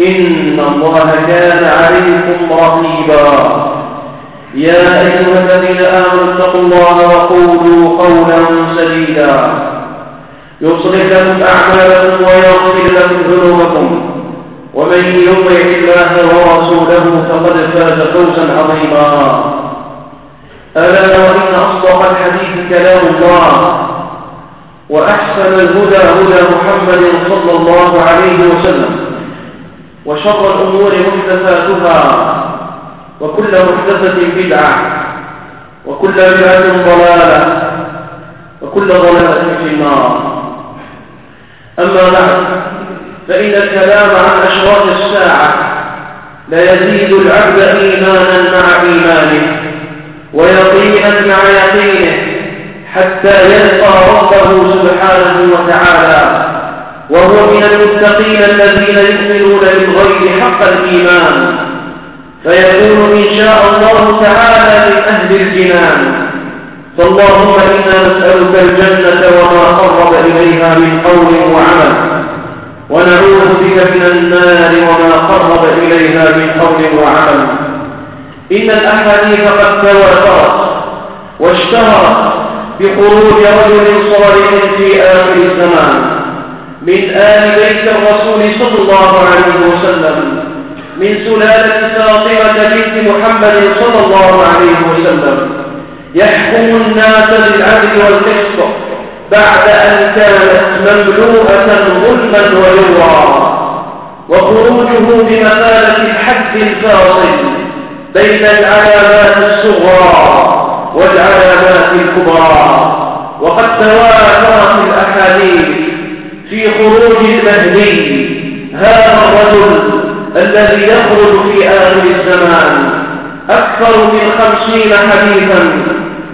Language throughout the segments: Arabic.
إن الله كان عليكم رقيبا. يا أيها الذين آمنوا اتقوا الله وقولوا قولا سديدا. يصلح لكم أعمالكم ويغفر لكم ذنوبكم. ومن يطع الله ورسوله فقد فاز فوزا عظيما. ألا وإن أصدق الحديث كلام الله. وأحسن الهدى هدى محمد صلى الله عليه وسلم. وشر الأمور محدثاتها وكل محدثة بدعة وكل بدعة ضلالة وكل ضلالة في النار. أما بعد فإن الكلام عن أشراط الساعة لا يزيد العبد إيمانا مع إيمانه ويقينا مع يقينه حتى يلقى ربه سبحانه وتعالى وهو من المتقين الذين يؤمنون بالغيب حق الإيمان. فيكون إن شاء الله تعالى من أهل الجنان فاللهم إنا نسألك الجنة وما قرب إليها من قول وعمل ونعوذ بك من النار وما قرب إليها من قول وعمل. إن الأحاديث قد تواترت واشتهرت بخروج رجل صالح في آخر الزمان. من آل بيت الرسول صلى الله عليه وسلم. من سلالة فاطمة بنت محمد صلى الله عليه وسلم. يحكم الناس بالعدل والقسط بعد أن كانت مملوءة ظلما ويورا وخروجه بمثالة الحد الفاصل بين العلامات الصغرى والعلامات الكبرى. وقد تواترت الأحاديث في خروج المهدي هذا الرجل الذي يخرج في آخر الزمان أكثر من خمسين حديثا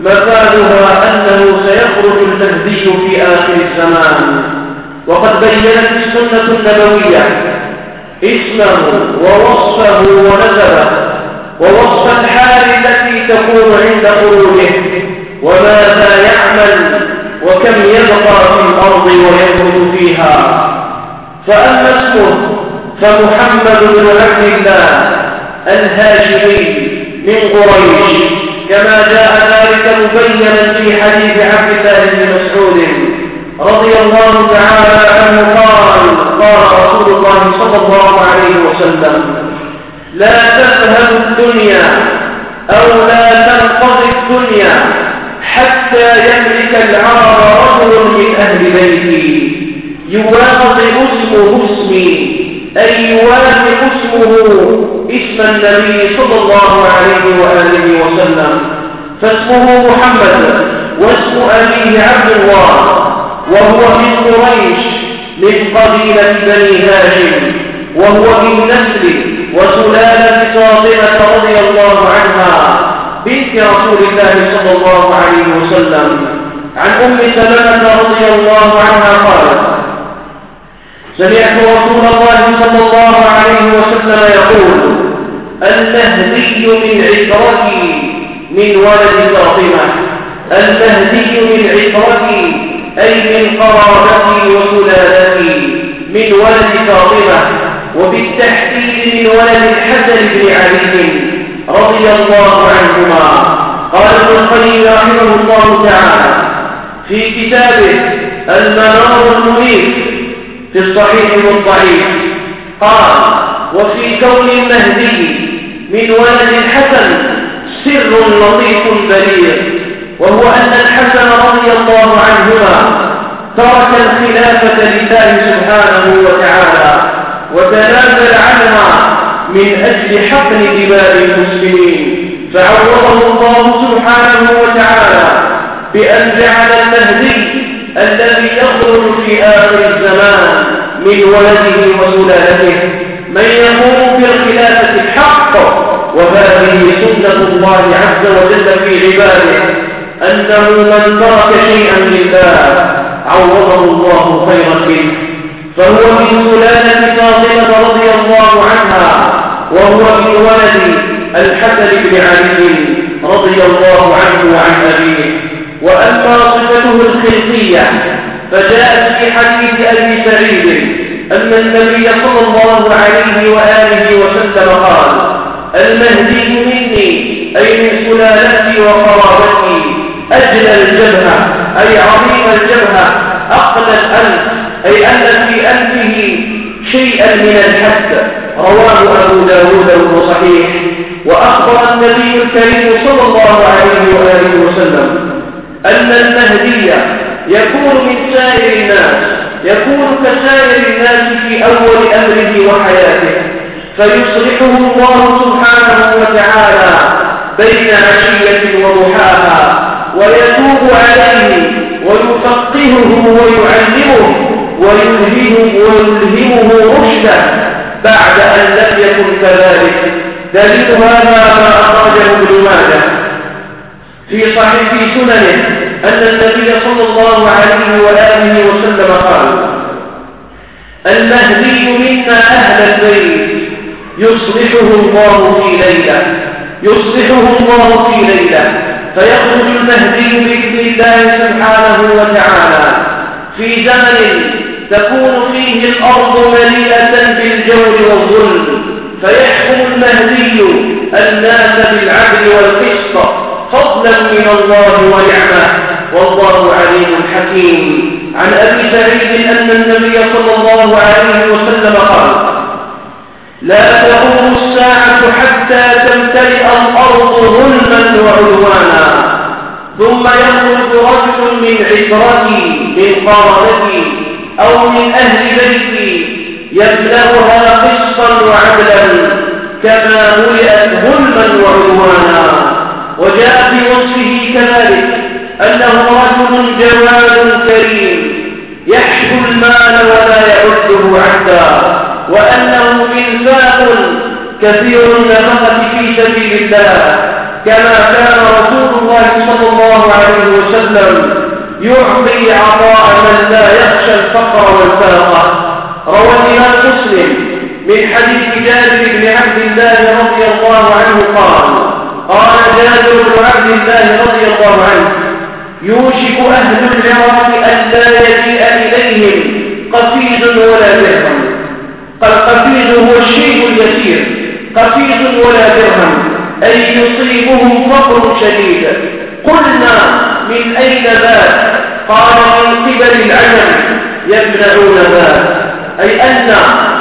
مفادها أنه سيخرج المهدي في آخر الزمان. وقد بينت السنة النبوية اسمه ووصفه ونسبه ووصف الحال التي تكون عند خروجه. وماذا وكم يبقى في الأرض ويخرج فيها. فأما اسمه فمحمد بن عبد الله الهاشمي من قريش كما جاء ذلك مبينا في حديث عبد الله بن مسعود رضي الله تعالى عنه قال قال رسول الله صلى الله عليه وسلم لا تذهب الدنيا أو لا تنقضي الدنيا حتى يملك العرب رجل من أهل بيتي يواظب اسمه اسمي أي يوافق اسمه اسم النبي صلى الله عليه وآله وسلم. فاسمه محمد واسم أبيه عبد الله وهو من قريش من قبيلة بني هاشم وهو من نسل وسلالة فاطمة رضي الله عنها. بنت رسول الله صلى الله عليه وسلم عن أم سلمة رضي الله عنها قالت سمعت رسول الله صلى الله عليه وسلم يقول المهدي من عترتي من ولد فاطمة. المهدي من عترتي أي من قرابتي وسلالتي من ولد فاطمة. وبالتحديد من ولد الحسن بن علي. رضي الله عنهما. قال ابن القيم رحمه الله تعالى في كتابه المنار المنير في الصحيح والضعيف. قال وفي كون المهدي من ولد الحسن سر لطيف بليغ. وهو أن الحسن رضي الله عنهما ترك الخلافة لله سبحانه وتعالى عنها من أجل حقن دماء المسلمين. فعوضه الله سبحانه وتعالى بأن جعل المهدي الذي يخرج في آخر الزمان من ولده وسلالته من يقوم بالخلافة الحق. وهذه سنة الله عز وجل في عباده أنه من ترك شيئا لله عوضه الله خيرا منه. فهو من سلالة فاطمة رضي الله عنها وهو من ولد الحسن بن علي رضي الله عنه وعن أبيه. وأما صفته الخلقية فجاءت في حديث أبي سعيد أن النبي صلى الله عليه وآله وسلم قال المهدي مني أي من سلالتي وقرابتي أجل الجبهة أي عظيم الجبهة أقل الأنف أي أن في أنفه شيئا من الحد. رواه أبو داود وهو صحيح وأخبر النبي الكريم صلى الله عليه وآله وسلم أن المهدي يكون من سائر الناس يكون كسائر الناس في أول أمره وحياته فيصلحه الله سبحانه وتعالى بين عشية وضحاها ويتوب عليه ويفقهه ويعلمه ويلهمه ويلهمه رشده. بعد أن لم يكن كذلك. دليل هذا ما أخرجه ابن ماجه. في صحيح سننه أن النبي صلى الله عليه وآله وسلم قال المهدي منا أهل البيت. يصلحه الله في ليلة. يصلحه الله في ليلة. فيخرج المهدي بإذن الله سبحانه وتعالى. في زمن تكون فيه الأرض مليئة بالجور والظلم فيحكم المهدي الناس بالعدل والقسط فضلا من الله ونعمة. والله عليم حكيم. عن أبي سعيد أن النبي صلى الله عليه وسلم قال لا تقوم الساعة حتى تمتلئ الأرض ظلما وعدوانا. ثم يخرج رجل من عشرتي من قارتي أو من أهل بيتي يبلغها قسطا وعدلا كما ملئت ظلما وعدوانا. وجاء في وصفه كذلك أنه رجل جواد كريم يحشو المال ولا يعده عدا وأنه إنفاق كثير النفقة في سبيل الله كما كان رسول الله صلى الله عليه وسلم يعطي عطاء من لا يخشى الفقر والفاقة روى الإمام مسلم من حديث جابر بن عبد الله رضي الله عنه قال قال جابر بن عبد الله رضي الله عنه يوشك أهل العراق أن لا يجيء إليهم قفيز ولا درهم. فالقفيز هو الشيء اليسير. قفيز ولا درهم أي يصيبهم فقر شديد. قلنا من أين ذاك؟ قال من قبل العجم. يمنعون ذاك أي أن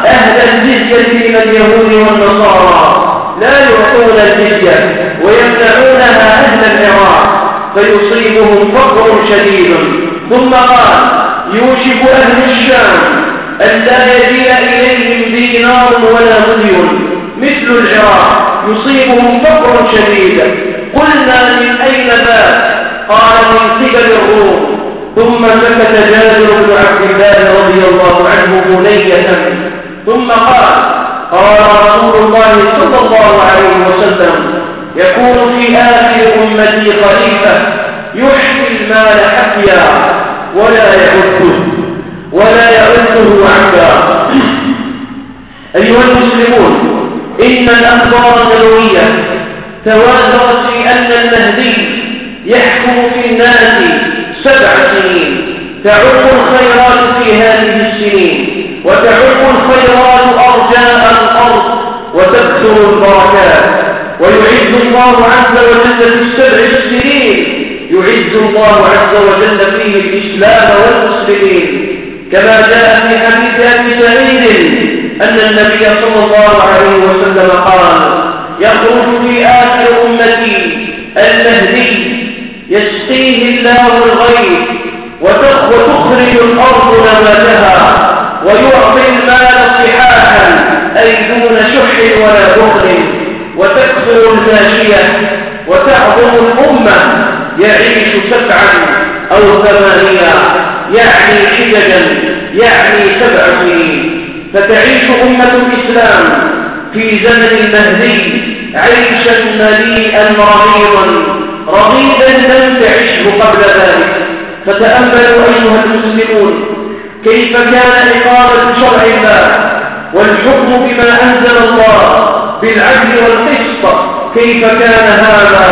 أهل الجزية من اليهود والنصارى لا يعطون الجزية ويمنعونها أهل العراق فيصيبهم فقر شديد. ثم قال يوشك أهل الشام أن لا يجيء إليهم دينار ولا مليون مثل العراق يصيبهم فقر شديد. قلنا من أين ذاك قال من قبل الروم. ثم سكت جابر بن عبد الله رضي الله عنه بنية. ثم قال قال رسول الله صلى الله عليه وسلم يكون في آخر أمتي خليفة يحيي المال حفيا ولا يعده ولا يعده عبدا. أيها المسلمون إن الأخبار النبوية تواترت في أن المهدي يحكم في الناس سبع سنين. تعم الخيرات في هذه السنين وتعم الخيرات أرجاء الأرض وتكثر البركات. ويعز الله عز وجل في السبع السنين يعز الله عز وجل فيه الإسلام والمسلمين. كما جاء في حديث أبي سعيد أن النبي صلى الله عليه وسلم قال يخرج في آخر أمتي المهدي. يسقيه الله الغيث وتخرج الأرض نباتها ويعطي المال صحاحا أي دون شح ولا بخل وتكثر الماشية وتعظم الأمة يعيش سبعا أو ثمانية يعني حججا يعني سبع سنين. فتعيش أمة الإسلام في زمن المهدي عيشا مليئا رغيضا رغيدا لم تعشه قبل ذلك. فتأملوا أيها المسلمون كيف كان إقامة شرع الله والحكم بما أنزل الله بالعدل والقسط؟ كيف كان هذا؟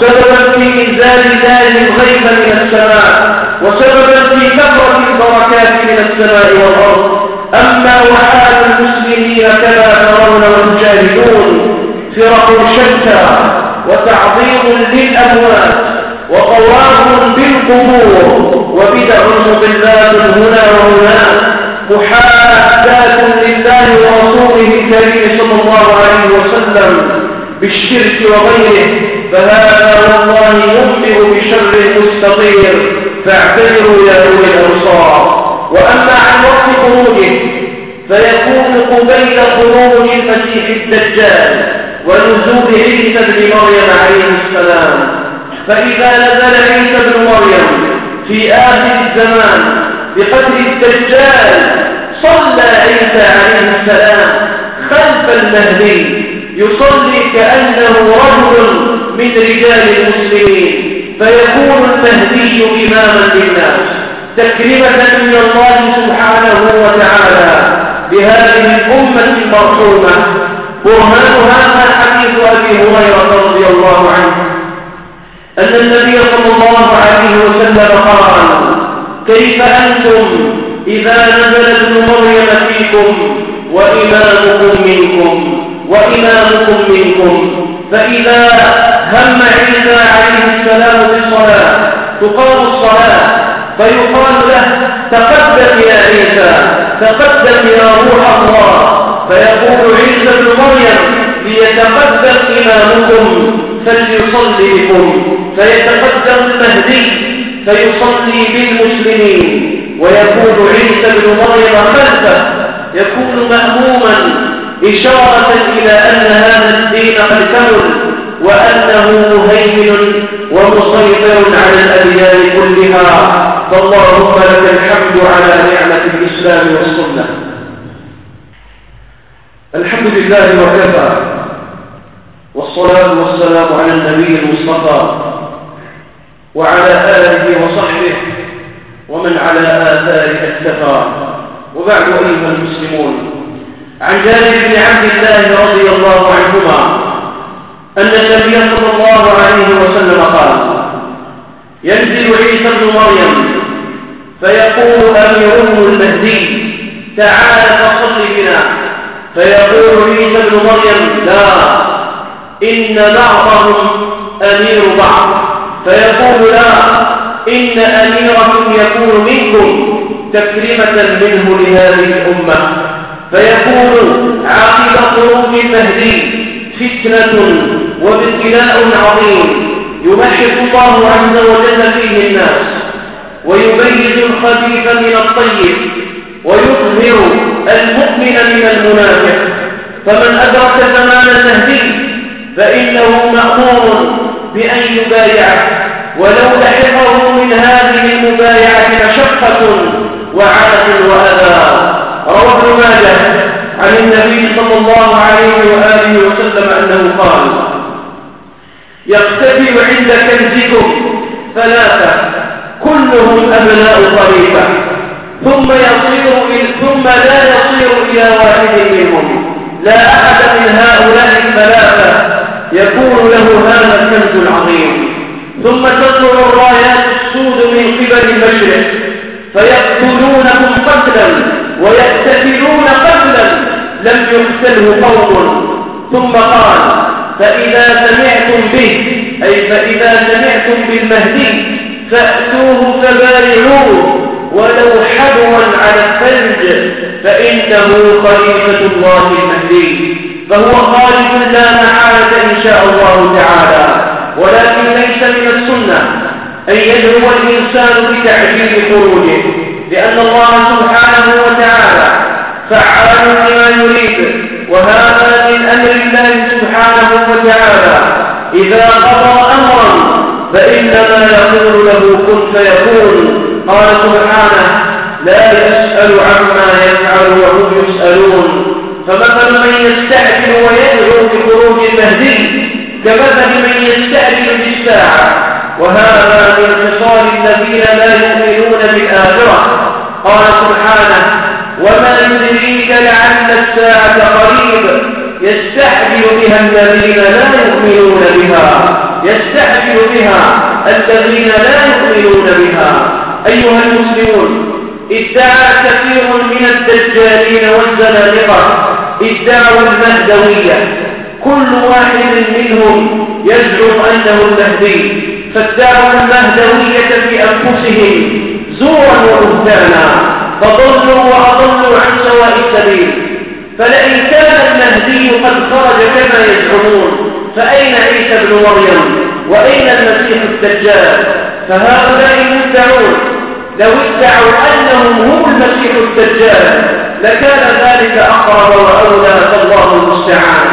سببا في إنزال الله الغيث من السماء وسببا في كثرة البركات من السماء والأرض. أما وحال المسلمين كما ترون وتشاهدون فرق شتى وتعظيم للأموات وقوام بالقبور وبدع مضلات هنا وهناك محادات لله ورسوله الكريم صلى الله عليه وسلم بالشرك وغيره فهذا والله ينبئ بشر مستطير فاعتبروا يا أولي الأبصار. وأما عن وقت خروجه فيكون قبيل خروج المسيح الدجال. ونزول عيسى بن مريم عليه السلام. فإذا نزل عيسى بن مريم في آخر الزمان بقدر الدجال صلى عيسى عليه السلام خلف المهدي يصلي كأنه رجل من رجال المسلمين. فيكون المهدي إماما للناس. تكريمة من الله سبحانه وتعالى بهذه الأمة المرحومة. برهان هذا حديث أبي هريرة رضي الله عنه. أن النبي صلى الله عليه وسلم قال كيف أنتم إذا نزل ابن مريم فيكم وإمامكم منكم وإمامكم منكم؟ فإذا هم عيسى عليه السلام بالصلاة تقام الصلاة فيقال له تقدم يا عيسى تقدم يا روح الله. فيقول عيسى بن مريم ليتقدم إمامكم فليصلي بكم فيتقدم المهدي فيصلي بالمسلمين. ويكون عيسى بن مريم خلفه يكون مأموما إشارة إلى أن هذا الدين قد كمل وأنه مهيمن ومسيطر على الأديان كلها. فاللهم لك الحمد على نعمة الإسلام والسنة. الحمد لله وكفى. والصلاة والسلام على النبي المصطفى وعلى آله وصحبه ومن على آثاره اكتفى. وبعد أيها المسلمون عن جابر بن عبد الله رضي الله عنهما أن النبي صلى الله عليه وسلم قال ينزل عيسى بن مريم فيقول أميره المهدي تعال فصل بنا فيقول عيسى بن مريم لا إن بعضهم أمير بعض. فيقول لا إن أميركم يكون منكم تكريمة منه لهذه الأمة. فيكون عاقب خروج المهدي فتنة وابتلاء عظيم يمحق الله عز وجل فيه الناس ويميز الخبيث من الطيب ويظهر المؤمن من المنافق. فمن أدرك زمان المهدي فإنه مأمور بأن يبايعه. ولو لحقه من هذه المبايعة مشقة وعاد وأذى. روى ماجه عن النبي صلى الله عليه وآله وسلم أنه قال يقتدر عند كنزكم ثلاثة كلهم أبناء خليفة ثم يصير ثم لا يصير إلى واحد منهم لا أحد من هؤلاء الثلاثة يكون له هذا الكنز العظيم. ثم تطلع الرايات السود من قبل المشرق. فيقتلونهم قتلا ويقتتلون قتلا لم يقتله قوم. ثم قال فإذا سمعتم به أي فإذا سمعتم بالمهدي فأتوه فبارعوه. ولو حبوا على الثلج فإنه خليفة الله المهدي. فهو خالد لا محالة إن شاء الله تعالى. ولكن ليس من السنة أن يدعو الإنسان بتعجيل خروجه لأن الله سبحانه وتعالى فعال لما يريد. وهذا من أمر الله سبحانه وتعالى. إذا قضى أمرا فإنما يقول له كن فيكون. قال سبحانه لا يسأل عما يفعل وهم يسألون. فمثل من يستعجل ويدعو بخروج المهدي كمثل من يستعجل بالساعة. وهذا من خصال الذين لا يؤمنون بالآخرة. قال سبحانه وما يدريك لعل الساعة قريب. يستعجل بها الذين لا يؤمنون بها يستعجل بها الذين لا يؤمنون بها. أيها المسلمون ادعى كثير من الدجالين والزنادقة ادعوا المهدوية. كل واحد منهم يزعم أنه المهدي. فادعوا المهدوية في أنفسهم زورا وبهتانا. فضلوا وأضلوا عن سواء السبيل. فلئن كان قد خرج كما يزعمون فأين عيسى بن مريم؟ وأين المسيح الدجال؟ فهؤلاء المدعون لو ادعوا أنهم هم المسيح الدجال لكان ذلك أقرب وأولى فالله المستعان.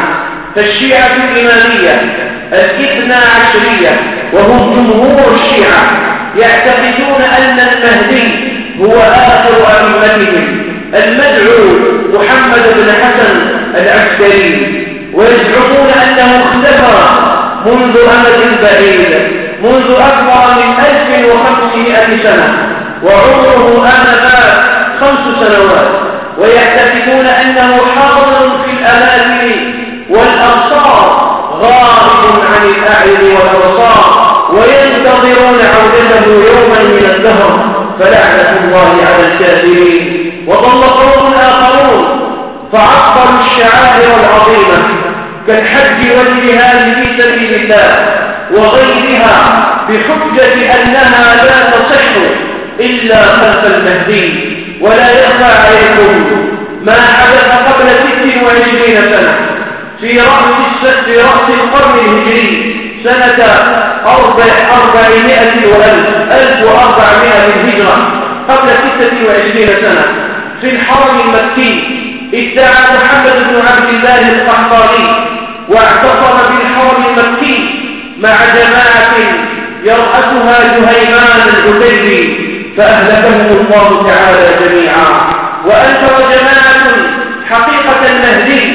فالشيعة الإمامية الإثنى عشرية وهم جمهور الشيعة يعتقدون أن المهدي هو آخر أئمتهم. المدعو محمد بن حسن العسكري ويزعمون أنه اختفى منذ أمد بعيد منذ أكثر من 1500 سنة وعمره آنذاك خمس سنوات ويعتقدون أنه حاضر في الأماكن والأبصار غائب عن الأعين والأبصار وينتظرون عودته يوما من الدهر فلعنة الله على الكافرين وضل قوم فعطلوا الشعائر العظيمة كالحج والجهاد في سبيل الله وغيرها بحجة أنها لا تصح إلا خلف المهدي ولا يخفى عليكم ما حدث قبل ست وعشرين سنة في رأس, في رأس القرن الهجري سنة أربع أربعمائة وألف ألف وأربعمائة الهجرة قبل ستة وعشرين سنة في الحرم المكي ادعى محمد بن عبد الله القحطاني واعتصم بالحرم المكي مع جماعة يرأسها جهيمان العتيبي فأهلكهم الله تعالى جميعا. وأنكر جماعة حقيقة المهدي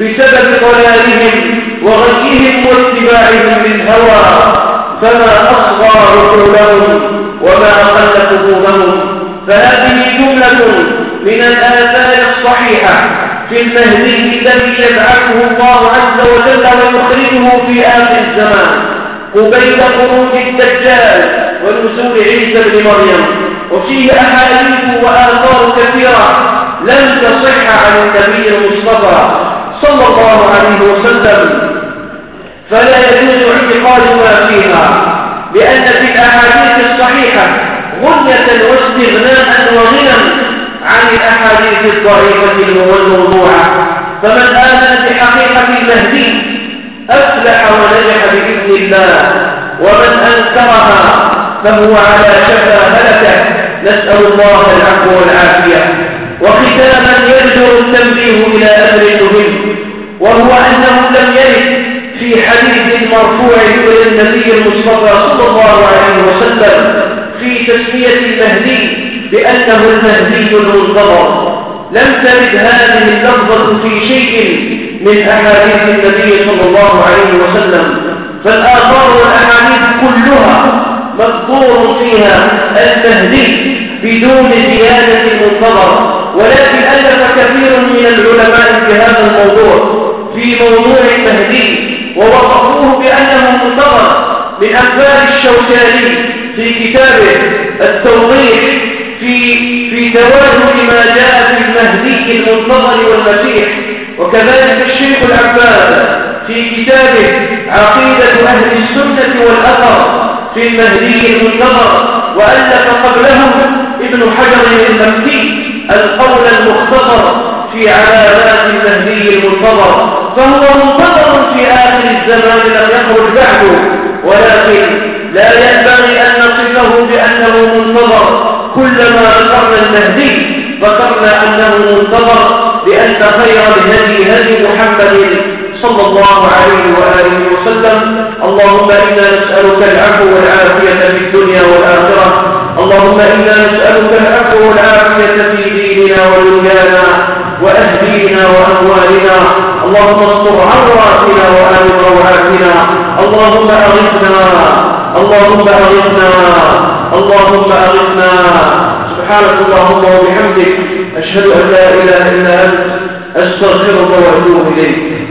بسبب ضلالهم وغيهم واتباعهم للهوى فما أصغى عقولهم وما أقل قبورهم. فهذه جملة من الآثار الصحيحة في المهدي الذي يبعثه الله عز وجل ويخرجه في آخر الزمان. قبيل خروج الدجال ونزول عيسى بن مريم. وفيه أحاديث وآثار كثيرة لم تصح عن النبي المصطفى صلى الله عليه وسلم. فلا يجوز اعتقاد ما فيها لأن في الأحاديث الصحيحة غنية واستغناء وغنى عن الأحاديث الضعيفة والموضوعة. فمن آمن بحقيقة المهدي أفلح ونجح بإذن الله. ومن أنكرها فهو على شفا هلكة. نسأل الله العفو والعافية. وختاما يرجو التنبيه إلى أمر مهم وهو أنه لم يرد في حديث مرفوع إلى النبي المصطفى صلى الله عليه وسلم في تسمية المهدي. بأنه المهدي المنتظر. لم ترد هذه اللفظة في شيء من أحاديث النبي صلى الله عليه وسلم. فالآثار والأحاديث كلها مذكور فيها المهدي بدون زيادة المنتظر. ولكن ألف كثير من العلماء في هذا الموضوع في موضوع المهدي ووصفوه بأنه منتظر من أنفال الشوكاني في كتابه التوضيح في في توازن ما جاء في المهدي المنتظر والمسيح. وكذلك الشيخ العباد في كتابه عقيدة أهل السنة والأثر في المهدي المنتظر وألف قبلهم ابن حجر المكي القول المختصر في علامات المهدي المنتظر. فهو منتظر في آخر الزمان لم يخرج بعده ولكن لا ينبغي أن نصفه بأنه منتظر. كلما ذكرنا المهدي ذكرنا أنه منتظر بأن خير الهدي هدي محمد صلى الله عليه وآله وسلم. اللهم إنا نسألك العفو والعافية في الدنيا والآخرة. اللهم إنا نسألك العفو والعافية في ديننا ودنيانا وأهلينا وأموالنا. اللهم استر عوراتنا وآمن روعاتنا. اللهم أغثنا اللهم أغثنا. اللهم أغثنا. سبحانك اللهم وبحمدك أشهد أن لا إله إلا أنت أستغفرك وأتوب إليك.